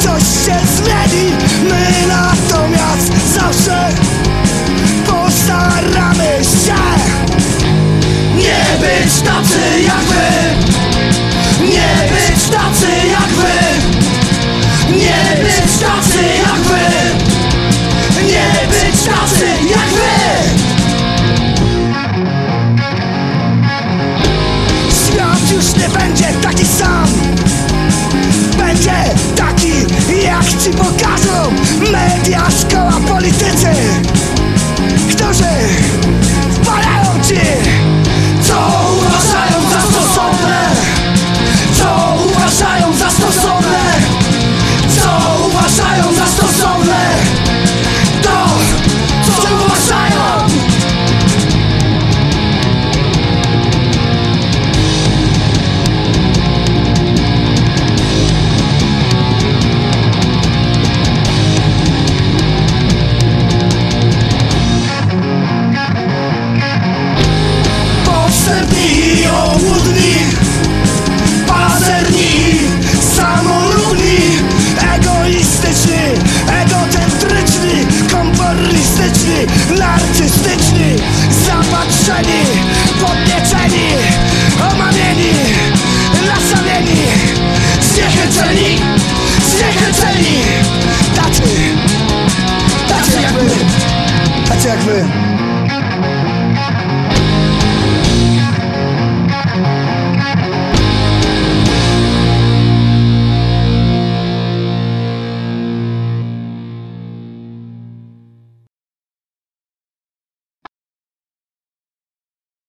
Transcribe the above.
coś się zmieni. My natomiast zawsze postaramy się Nie być tacy jak wy. Nie być tacy jak wy. Nie być tacy jak wy. Nie być tacy jak wy. Świat już nie będzie taki sam. Będzie taki jak ci pokażą media narcystyczni Zapatrzeni, podnieceni, omamieni Nastawieni, zniechęceni, zniechęceni. Tacy, tacy jak my, tacy jak my.